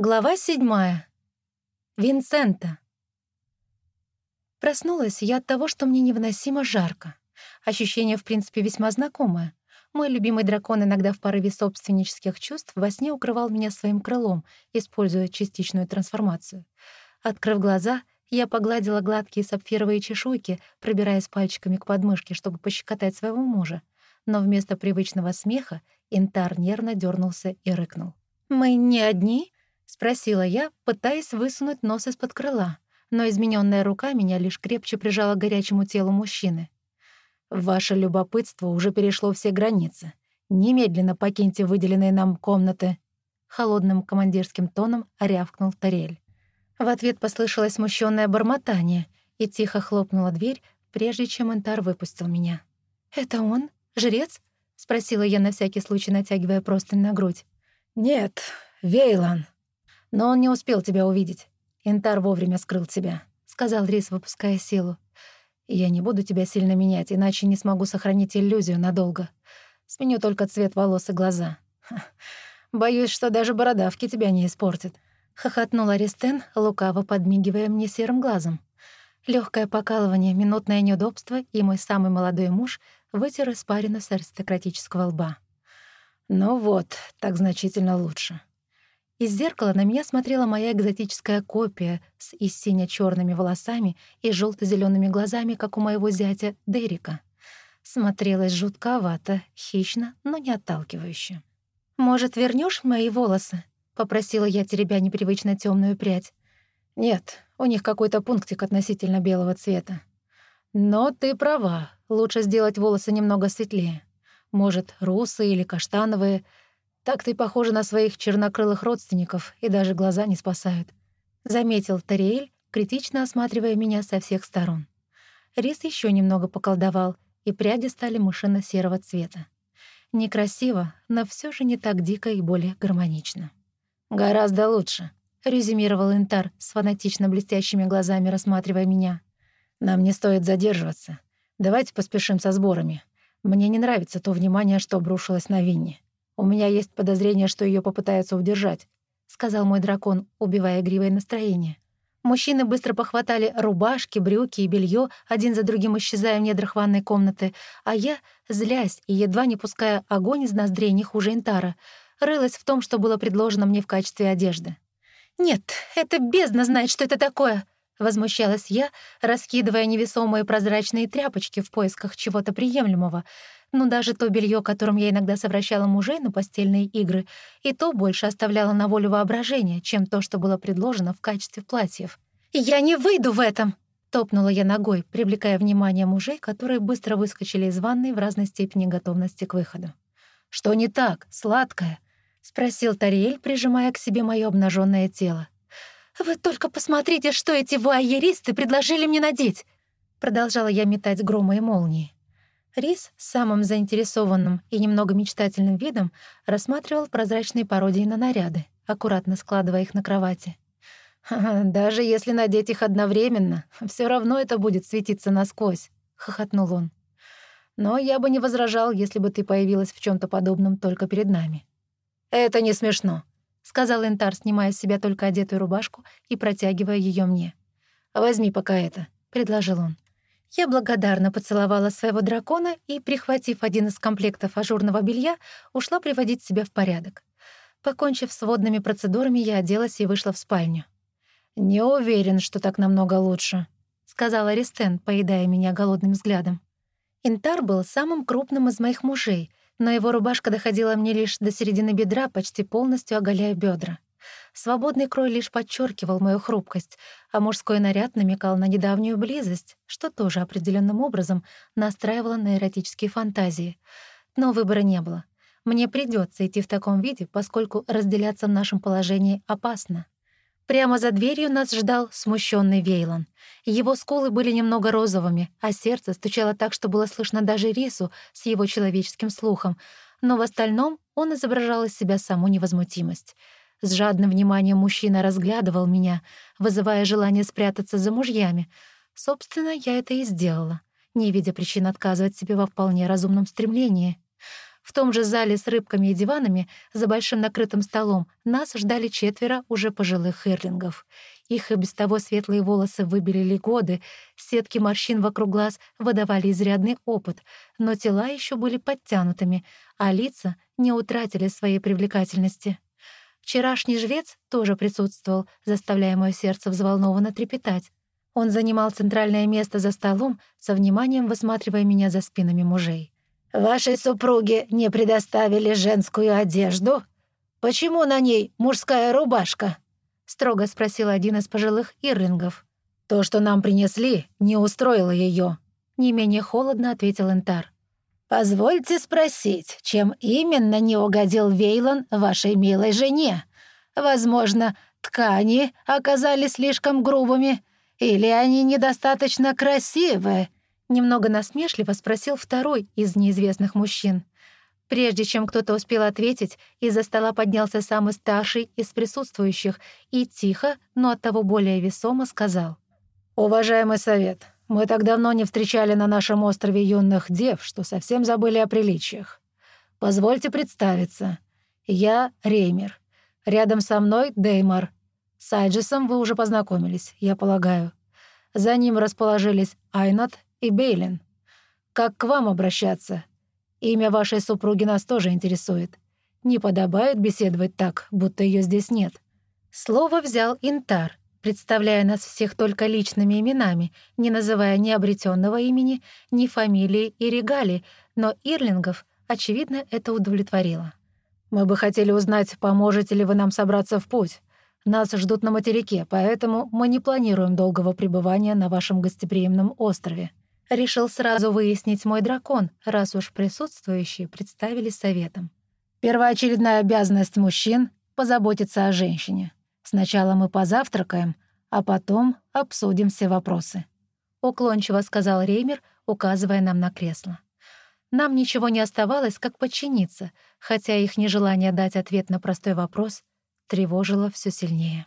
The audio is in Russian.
Глава седьмая. Винсента. Проснулась я от того, что мне невыносимо жарко. Ощущение, в принципе, весьма знакомое. Мой любимый дракон иногда в порыве собственнических чувств во сне укрывал меня своим крылом, используя частичную трансформацию. Открыв глаза, я погладила гладкие сапфировые чешуйки, пробираясь пальчиками к подмышке, чтобы пощекотать своего мужа. Но вместо привычного смеха Интар нервно дернулся и рыкнул. «Мы не одни?» — спросила я, пытаясь высунуть нос из-под крыла, но измененная рука меня лишь крепче прижала к горячему телу мужчины. «Ваше любопытство уже перешло все границы. Немедленно покиньте выделенные нам комнаты», — холодным командирским тоном рявкнул Тарель. В ответ послышалось смущенное бормотание, и тихо хлопнула дверь, прежде чем Энтар выпустил меня. «Это он? Жрец?» — спросила я на всякий случай, натягивая простынь на грудь. «Нет, Вейлан», но он не успел тебя увидеть. Интар вовремя скрыл тебя», — сказал Рис, выпуская силу. «Я не буду тебя сильно менять, иначе не смогу сохранить иллюзию надолго. Сменю только цвет волос и глаза. Боюсь, что даже бородавки тебя не испортят». Хохотнул Аристен, лукаво подмигивая мне серым глазом. Легкое покалывание, минутное неудобство, и мой самый молодой муж вытер испарину с аристократического лба. «Ну вот, так значительно лучше», из зеркала на меня смотрела моя экзотическая копия с и сине черными волосами и желто зелеными глазами, как у моего зятя Дерека. Смотрелась жутковато, хищно, но не отталкивающе. «Может, вернешь мои волосы?» — попросила я, теребя непривычно темную прядь. «Нет, у них какой-то пунктик относительно белого цвета. Но ты права, лучше сделать волосы немного светлее. Может, русые или каштановые — так ты похожа на своих чернокрылых родственников, и даже глаза не спасают», — заметил Тариэль, критично осматривая меня со всех сторон. Рис еще немного поколдовал, и пряди стали мышино-серого цвета. Некрасиво, но все же не так дико и более гармонично. «Гораздо лучше», — резюмировал Интар с фанатично блестящими глазами, рассматривая меня. «Нам не стоит задерживаться. Давайте поспешим со сборами. Мне не нравится то внимание, что обрушилось на Винни». «У меня есть подозрение, что ее попытаются удержать», — сказал мой дракон, убивая игривое настроение. Мужчины быстро похватали рубашки, брюки и белье, один за другим исчезая в недрах ванной комнаты, а я, злясь и едва не пуская огонь из ноздрей не хуже Интара, рылась в том, что было предложено мне в качестве одежды. «Нет, это бездна знает, что это такое!» — возмущалась я, раскидывая невесомые прозрачные тряпочки в поисках чего-то приемлемого — но даже то белье, которым я иногда совращала мужей на постельные игры, и то больше оставляло на волю воображения, чем то, что было предложено в качестве платьев. «Я не выйду в этом!» — топнула я ногой, привлекая внимание мужей, которые быстро выскочили из ванной в разной степени готовности к выходу. «Что не так, сладкое?» — спросил Тариэль, прижимая к себе мое обнаженное тело. «Вы только посмотрите, что эти вуайеристы предложили мне надеть!» Продолжала я метать громы и молнии. Рис с самым заинтересованным и немного мечтательным видом рассматривал прозрачные пародии на наряды, аккуратно складывая их на кровати. «Даже если надеть их одновременно, все равно это будет светиться насквозь», — хохотнул он. «Но я бы не возражал, если бы ты появилась в чем то подобном только перед нами». «Это не смешно», — сказал Энтар, снимая с себя только одетую рубашку и протягивая ее мне. «Возьми пока это», — предложил он. Я благодарно поцеловала своего дракона и, прихватив один из комплектов ажурного белья, ушла приводить себя в порядок. Покончив с водными процедурами, я оделась и вышла в спальню. «Не уверен, что так намного лучше», — сказал Аристен, поедая меня голодным взглядом. Интар был самым крупным из моих мужей, но его рубашка доходила мне лишь до середины бедра, почти полностью оголяя бедра. Свободный крой лишь подчеркивал мою хрупкость, а мужской наряд намекал на недавнюю близость, что тоже определенным образом настраивало на эротические фантазии. Но выбора не было. Мне придется идти в таком виде, поскольку разделяться в нашем положении опасно. Прямо за дверью нас ждал смущенный Вейлон. Его скулы были немного розовыми, а сердце стучало так, что было слышно даже Рису с его человеческим слухом, но в остальном он изображал из себя саму невозмутимость — с жадным вниманием мужчина разглядывал меня, вызывая желание спрятаться за мужьями. Собственно, я это и сделала, не видя причин отказывать себе во вполне разумном стремлении. В том же зале с рыбками и диванами за большим накрытым столом нас ждали четверо уже пожилых херлингов. Их и без того светлые волосы выбелили годы, сетки морщин вокруг глаз выдавали изрядный опыт, но тела еще были подтянутыми, а лица не утратили своей привлекательности. Вчерашний жрец тоже присутствовал, заставляя мое сердце взволнованно трепетать. Он занимал центральное место за столом, со вниманием высматривая меня за спинами мужей. «Вашей супруге не предоставили женскую одежду? Почему на ней мужская рубашка?» — строго спросил один из пожилых ирлингов. «То, что нам принесли, не устроило ее. не менее холодно ответил Энтар. «Позвольте спросить, чем именно не угодил Вейлон вашей милой жене? Возможно, ткани оказались слишком грубыми, или они недостаточно красивые?» Немного насмешливо спросил второй из неизвестных мужчин. Прежде чем кто-то успел ответить, из-за стола поднялся самый старший из присутствующих и тихо, но оттого более весомо сказал. «Уважаемый совет, мы так давно не встречали на нашем острове юных дев, что совсем забыли о приличиях. Позвольте представиться. Я Реймер. Рядом со мной Деймар. С Айджисом вы уже познакомились, я полагаю. За ним расположились Айнат и Бейлин. Как к вам обращаться? Имя вашей супруги нас тоже интересует. Не подобает беседовать так, будто ее здесь нет». Слово взял Интар, представляя нас всех только личными именами, не называя ни обретенного имени, ни фамилии и регалий, но Ирлингов, очевидно, это удовлетворило. «Мы бы хотели узнать, поможете ли вы нам собраться в путь. Нас ждут на материке, поэтому мы не планируем долгого пребывания на вашем гостеприимном острове», Решил сразу выяснить мой дракон, раз уж присутствующие представили советом. Первоочередная обязанность мужчин — позаботиться о женщине. Сначала мы позавтракаем, а потом обсудим все вопросы. Уклончиво сказал Реймер, указывая нам на кресло. Нам ничего не оставалось, как подчиниться, хотя их нежелание дать ответ на простой вопрос тревожило все сильнее.